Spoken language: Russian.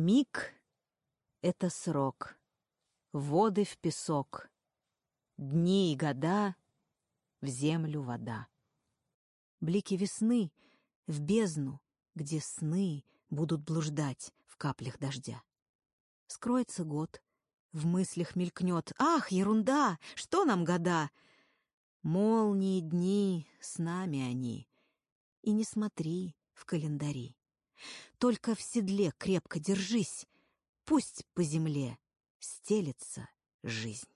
Миг — это срок, воды в песок, дни и года — в землю вода. Блики весны в бездну, где сны будут блуждать в каплях дождя. Скроется год, в мыслях мелькнет. Ах, ерунда! Что нам года? Молнии дни, с нами они. И не смотри в календари. Только в седле крепко держись, Пусть по земле стелется жизнь.